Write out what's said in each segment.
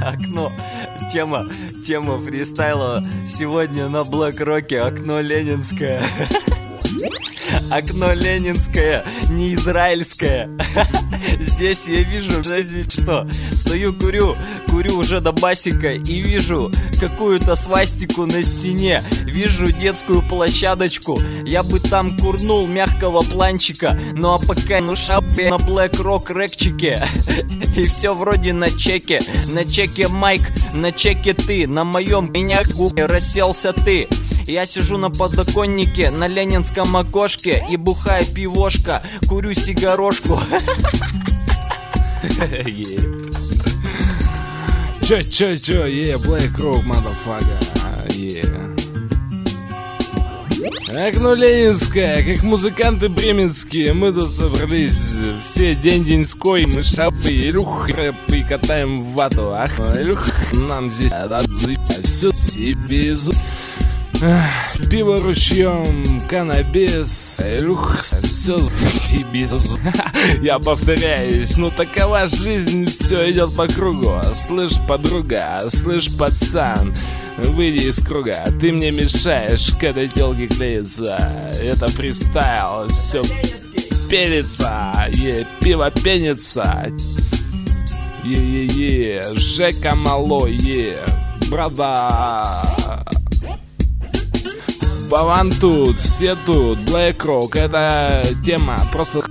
Окно. Тема, тема фристайла сегодня на Блэк Роке. Окно Ленинское. Окно Ленинское, не израильское. Здесь я вижу, знаете что, стою курю, курю уже до басика и вижу какую-то свастику на стене. Вижу детскую площадочку, я бы там курнул мягкого планчика. Ну а пока ну шапе на Black Rock рэкчике. И все вроде на чеке, на чеке Майк, на чеке ты, на моем меня губе расселся ты. Я сижу на подоконнике на ленинском окошке И бухаю пивошка, курю сигарошку. Чё, чё, чё, е, Black Rock, motherfucker, е. Окно Ленинское, как музыканты бременские, мы тут собрались все день деньской, мы шапы, илюх, рэп и катаем в вату, ах, илюх, нам здесь все себе из... Пиво ручьем, каннабис, люх, все себе. Я повторяюсь, ну такова жизнь, все идет по кругу. Слышь, подруга, слышь, пацан, выйди из круга. Ты мне мешаешь к этой телке клеиться. Это фристайл, все пелится, е, пиво пенится. Е-е-е, Жека малой, е, брата. Баван тут, все тут, Black Rock, это тема просто.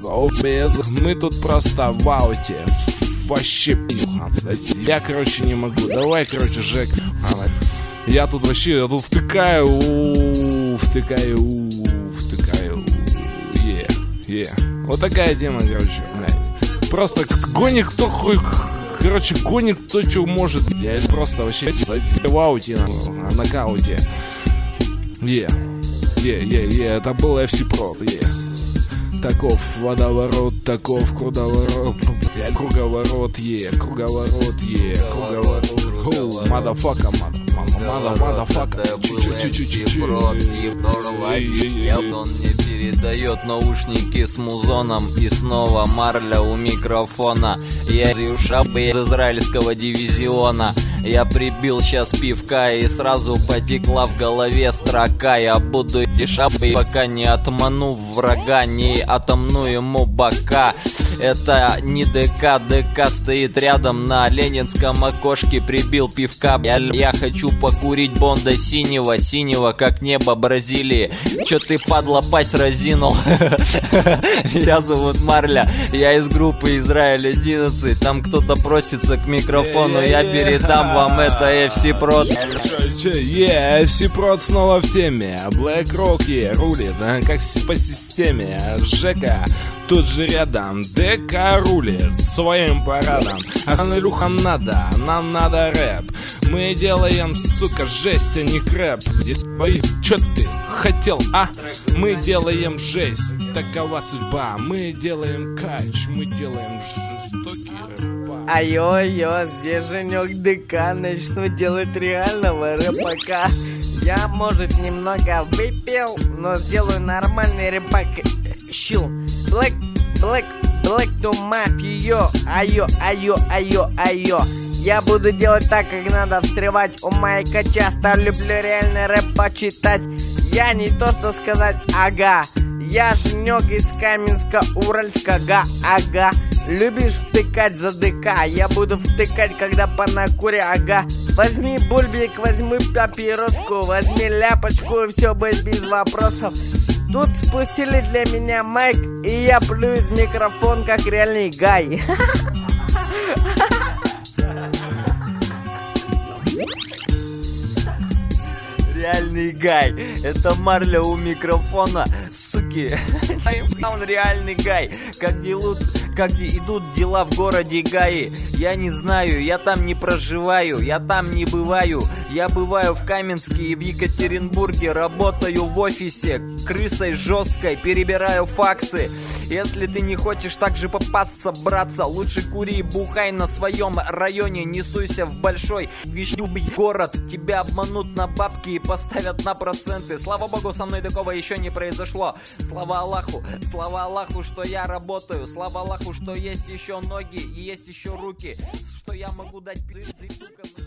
Мы тут просто в ауте. Вообще Я, короче, не могу. Давай, короче, Жек. Я тут вообще, я тут втыкаю, втыкаю, втыкаю. Е, е. Вот такая тема, короче, блядь. Просто гонит кто хуй, короче, гонит кто что может. Я просто вообще в ауте, на, на нокауте. Е, е, е, е, это был FC Prod, е. Таков водоворот, таков круговорот, круговорот, е, круговорот, е, круговорот. Мадафака, мада, мадафака. Он мне передает наушники с музоном И снова Марля у микрофона. Я из из израильского дивизиона. Я прибил сейчас пивка и сразу потекла в голове строка. Я буду шапой, пока не отману врага, не отомну ему бока это не ДК, ДК стоит рядом на ленинском окошке Прибил пивка, я, я хочу покурить Бонда синего, синего, как небо Бразилии. Чё ты, падла, пасть разинул? Меня зовут Марля, я из группы Израиль 11 Там кто-то просится к микрофону, я передам вам это FC Prod Yeah, FC Prod снова в теме. Black Rock, yeah, рулит, как по системе. Жека тут же рядом. ДК рулит своим парадом. А Илюхам надо, нам надо рэп. Мы делаем, сука, жесть, а не крэп. Чё ты хотел, а? Мы делаем жесть, такова судьба. Мы делаем кач, мы делаем жестокий рэп. Айо-йо, здесь Женек ДК Начну делать реального рэпака? Я, может, немного выпил Но сделаю нормальный рэпак Щил Black, black, black to mafia Айо, айо, айо, айо. Я буду делать так, как надо встревать. У Майка часто люблю реальный рэп почитать. Я не то, что сказать ага. Я Женек из Каменска, Уральска, га, ага. Любишь втыкать за ДК Я буду втыкать, когда по накуре, ага. Возьми бульбик, возьми папироску Возьми ляпочку, все будет без вопросов Тут спустили для меня майк И я плю из микрофон, как реальный гай Реальный гай. Это Марля у микрофона. Суки. Он реальный гай. Как делают как идут дела в городе Гаи Я не знаю, я там не проживаю, я там не бываю. Я бываю в Каменске и в Екатеринбурге, работаю в офисе, крысой жесткой, перебираю факсы. Если ты не хочешь так же попасться, братца, лучше кури и бухай на своем районе, не суйся в большой город. Тебя обманут на бабки и поставят на проценты. Слава богу, со мной такого еще не произошло. Слава Аллаху, слава Аллаху, что я работаю. Слава Аллаху, что есть еще ноги и есть еще руки. Что я могу дать пизды, сука.